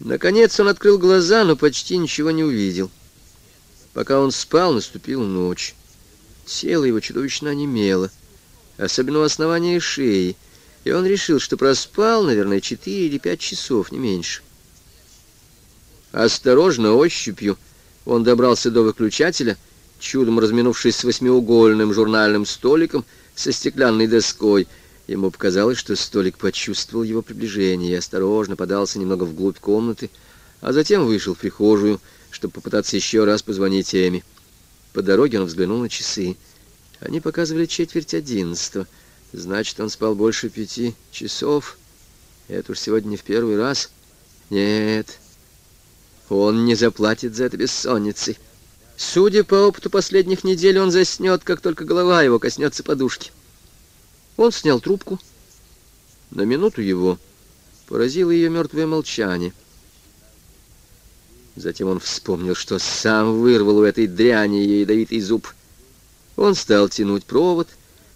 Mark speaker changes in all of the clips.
Speaker 1: Наконец он открыл глаза, но почти ничего не увидел. Пока он спал, наступила ночь. Тело его чудовищно онемело, особенно у основания шеи, и он решил, что проспал, наверное, четыре или пять часов, не меньше. Осторожно, ощупью, он добрался до выключателя, чудом разминувшись с восьмиугольным журнальным столиком со стеклянной доской — Ему показалось, что столик почувствовал его приближение и осторожно подался немного вглубь комнаты, а затем вышел в прихожую, чтобы попытаться еще раз позвонить Эми. По дороге он взглянул на часы. Они показывали четверть одиннадцатого. Значит, он спал больше пяти часов. Это уж сегодня не в первый раз. Нет, он не заплатит за это бессонницей. Судя по опыту последних недель, он заснет, как только голова его коснется подушки. Он снял трубку. На минуту его поразило ее мертвое молчание. Затем он вспомнил, что сам вырвал у этой дряни ее ядовитый зуб. Он стал тянуть провод,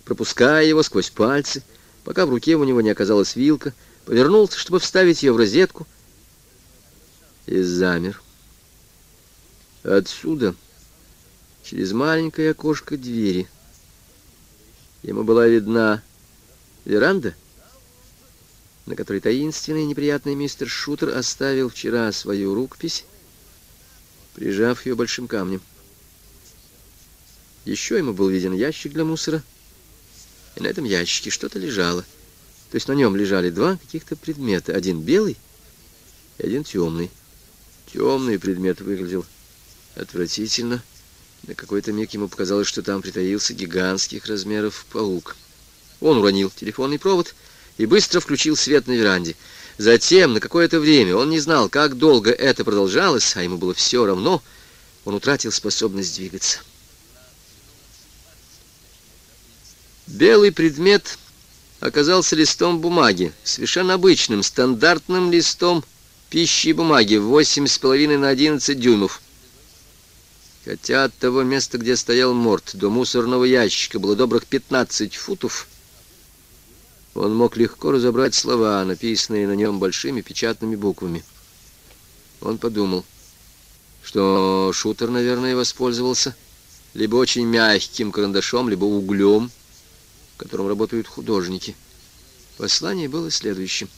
Speaker 1: пропуская его сквозь пальцы, пока в руке у него не оказалась вилка, повернулся, чтобы вставить ее в розетку, и замер. Отсюда, через маленькое окошко двери, ему была видна Веранда, на которой таинственный и неприятный мистер Шутер оставил вчера свою рукопись, прижав ее большим камнем. Еще ему был виден ящик для мусора, и на этом ящике что-то лежало. То есть на нем лежали два каких-то предмета, один белый и один темный. Темный предмет выглядел отвратительно. На какой-то миг ему показалось, что там притаился гигантских размеров паук. Он уронил телефонный провод и быстро включил свет на веранде. Затем, на какое-то время, он не знал, как долго это продолжалось, а ему было все равно, он утратил способность двигаться. Белый предмет оказался листом бумаги, совершенно обычным, стандартным листом пищи и бумаги, 8,5 на 11 дюймов. Хотя от того места, где стоял морд, до мусорного ящика было добрых 15 футов, он мог легко разобрать слова, написанные на нем большими печатными буквами. Он подумал, что шутер, наверное, воспользовался либо очень мягким карандашом, либо углем, которым работают художники. Послание было следующим.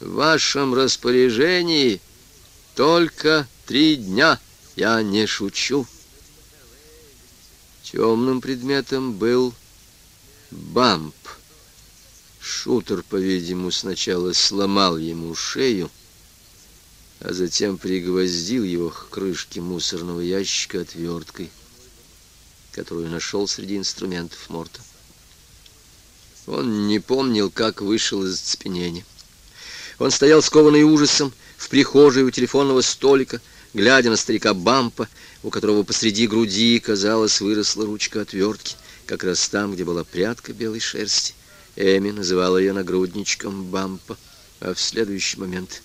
Speaker 1: «В вашем распоряжении только три дня, я не шучу». Темным предметом был бамп. Шутер, по-видимому, сначала сломал ему шею, а затем пригвоздил его к крышке мусорного ящика отверткой, которую нашел среди инструментов Морта. Он не помнил, как вышел из оцепенения. Он стоял скованный ужасом в прихожей у телефонного столика, глядя на старика Бампа, у которого посреди груди, казалось, выросла ручка отвертки, как раз там, где была прядка белой шерсти. Эми называла ее нагрудничком Бампа, а в следующий момент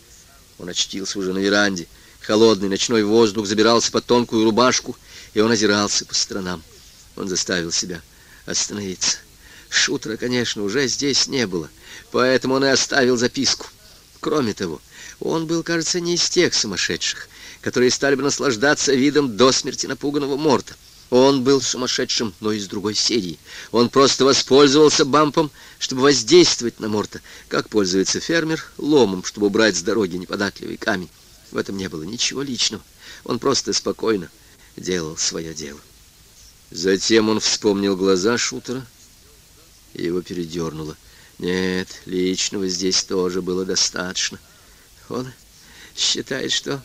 Speaker 1: он очтился уже на веранде. Холодный ночной воздух забирался под тонкую рубашку, и он озирался по сторонам. Он заставил себя остановиться. Шутера, конечно, уже здесь не было, поэтому он и оставил записку. Кроме того, он был, кажется, не из тех сумасшедших, которые стали бы наслаждаться видом до смерти напуганного Морта. Он был сумасшедшим, но из другой серии. Он просто воспользовался бампом, чтобы воздействовать на Морта, как пользуется фермер ломом, чтобы убрать с дороги неподатливый камень. В этом не было ничего личного. Он просто спокойно делал свое дело. Затем он вспомнил глаза шутера, и его передернуло. Нет, личного здесь тоже было достаточно. Он считает, что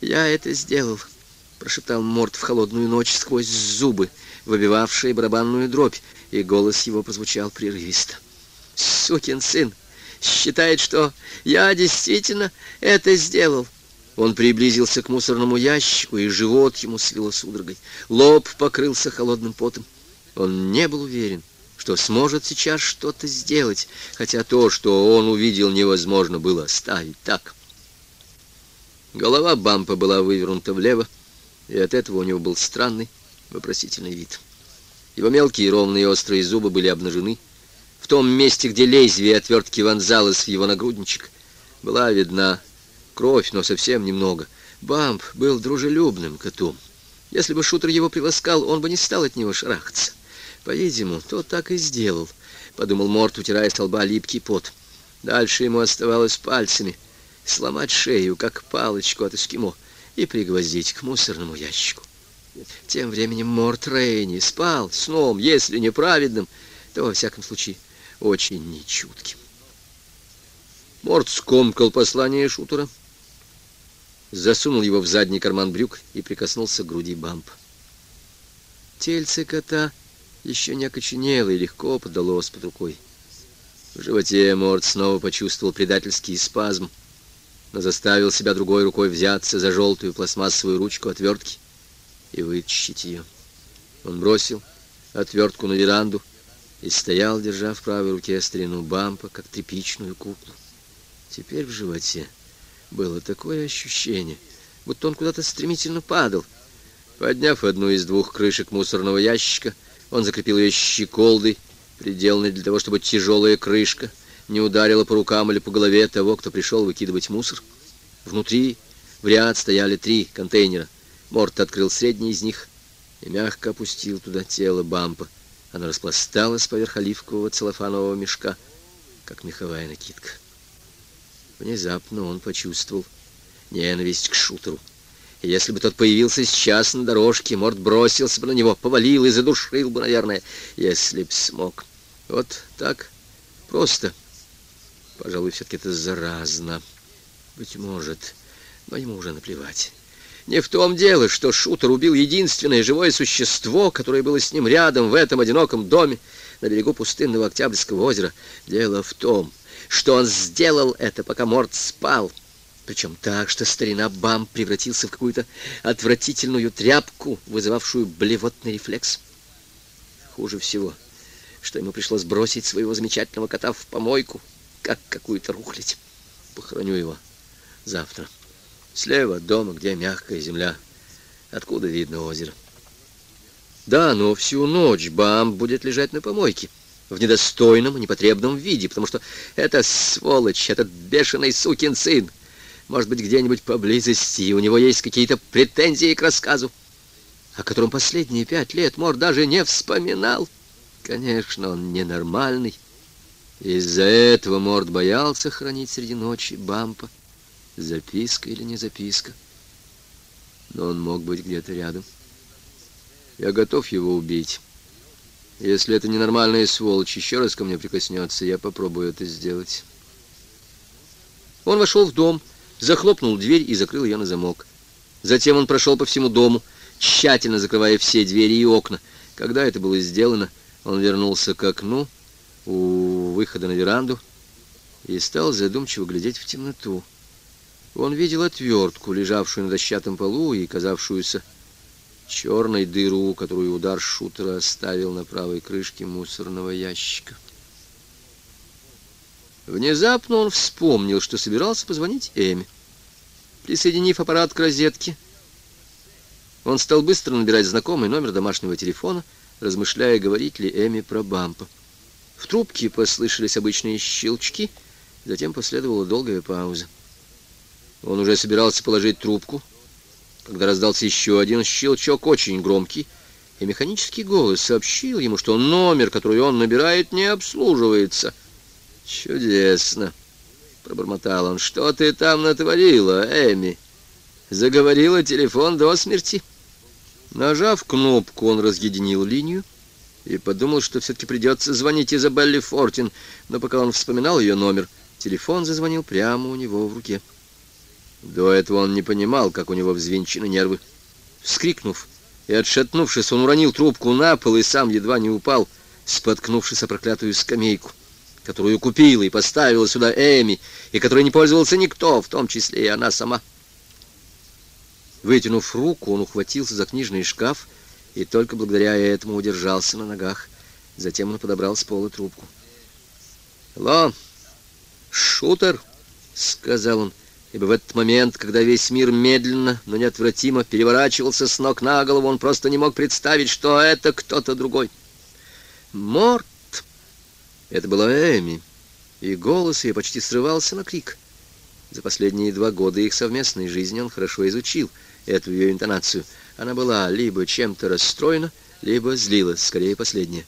Speaker 1: я это сделал. — прошептал Морт в холодную ночь сквозь зубы, выбивавшие барабанную дробь, и голос его прозвучал прерывисто. «Сукин сын считает, что я действительно это сделал». Он приблизился к мусорному ящику, и живот ему свело судорогой. Лоб покрылся холодным потом. Он не был уверен, что сможет сейчас что-то сделать, хотя то, что он увидел, невозможно было оставить так. Голова Бампа была вывернута влево, и от этого у него был странный, вопросительный вид. Его мелкие ровные острые зубы были обнажены. В том месте, где лезвие отвертки вонзалось в его нагрудничек, была видна Кровь, но совсем немного. Бамп был дружелюбным котом. Если бы шутер его приласкал, он бы не стал от него шарахаться. По-видимому, тот так и сделал, — подумал Морт, утирая с лба липкий пот. Дальше ему оставалось пальцами сломать шею, как палочку от эскимо, и пригвоздить к мусорному ящику. Тем временем Морт Рейни спал сном, если неправедным, то, во всяком случае, очень нечутким. Морт скомкал послание шутера, засунул его в задний карман брюк и прикоснулся к груди Бампа. Тельце кота еще не окоченело и легко подалось под рукой. В животе Морт снова почувствовал предательский спазм, но заставил себя другой рукой взяться за желтую пластмассовую ручку отвертки и вытащить ее. Он бросил отвертку на веранду и стоял, держа в правой руке старину Бампа, как тряпичную куклу. Теперь в животе было такое ощущение, будто он куда-то стремительно падал. Подняв одну из двух крышек мусорного ящика, он закрепил ее щеколдой, приделанной для того, чтобы тяжелая крышка не ударила по рукам или по голове того, кто пришел выкидывать мусор. Внутри в ряд стояли три контейнера. Морт открыл средний из них и мягко опустил туда тело Бампа. Оно распласталось поверх оливкового целлофанового мешка, как меховая накидка. Внезапно он почувствовал ненависть к шутеру. И если бы тот появился сейчас на дорожке, Морд бросился бы на него, повалил и задушил бы, наверное, если б смог. Вот так просто. Пожалуй, все-таки это заразно. Быть может, но ему уже наплевать. Не в том дело, что шутер убил единственное живое существо, которое было с ним рядом в этом одиноком доме на берегу пустынного Октябрьского озера. Дело в том, что он сделал это, пока Морд спал. Причем так, что старина Бам превратился в какую-то отвратительную тряпку, вызывавшую блевотный рефлекс. Хуже всего, что ему пришлось бросить своего замечательного кота в помойку, как какую-то рухлядь. Похороню его завтра. Слева от дома, где мягкая земля, откуда видно озеро. Да, но всю ночь Бам будет лежать на помойке в недостойном и непотребном виде, потому что это сволочь, этот бешеный сукин сын, может быть, где-нибудь поблизости, у него есть какие-то претензии к рассказу, о котором последние пять лет Мор даже не вспоминал. Конечно, он ненормальный. Из-за этого Морд боялся хранить среди ночи Бампа. Записка или не записка. Но он мог быть где-то рядом. Я готов его убить. Если это ненормальная сволочь еще раз ко мне прикоснется, я попробую это сделать. Он вошел в дом, захлопнул дверь и закрыл ее на замок. Затем он прошел по всему дому, тщательно закрывая все двери и окна. Когда это было сделано, он вернулся к окну у выхода на веранду и стал задумчиво глядеть в темноту. Он видел отвертку, лежавшую на дощатом полу и казавшуюся черной дыру, которую удар шутера оставил на правой крышке мусорного ящика. Внезапно он вспомнил, что собирался позвонить Эми. Присоединив аппарат к розетке, он стал быстро набирать знакомый номер домашнего телефона, размышляя, говорить ли Эми про Бампа. В трубке послышались обычные щелчки, затем последовала долгая пауза. Он уже собирался положить трубку, когда раздался еще один щелчок, очень громкий, и механический голос сообщил ему, что номер, который он набирает, не обслуживается. «Чудесно!» — пробормотал он. «Что ты там натворила, Эми? Заговорила телефон до смерти?» Нажав кнопку, он разъединил линию и подумал, что все-таки придется звонить Изабелле Фортин, но пока он вспоминал ее номер, телефон зазвонил прямо у него в руке. До этого он не понимал, как у него взвинчены нервы. Вскрикнув и отшатнувшись, он уронил трубку на пол и сам едва не упал, споткнувшись о проклятую скамейку, которую купила и поставила сюда Эми, и которой не пользовался никто, в том числе и она сама. Вытянув руку, он ухватился за книжный шкаф и только благодаря этому удержался на ногах. Затем он подобрал с пола трубку. «Алло, шутер!» — сказал он ибо в этот момент, когда весь мир медленно, но неотвратимо переворачивался с ног на голову, он просто не мог представить, что это кто-то другой. «Морт!» Это была Эми, и голос ее почти срывался на крик. За последние два года их совместной жизни он хорошо изучил эту ее интонацию. Она была либо чем-то расстроена, либо злилась, скорее последнее.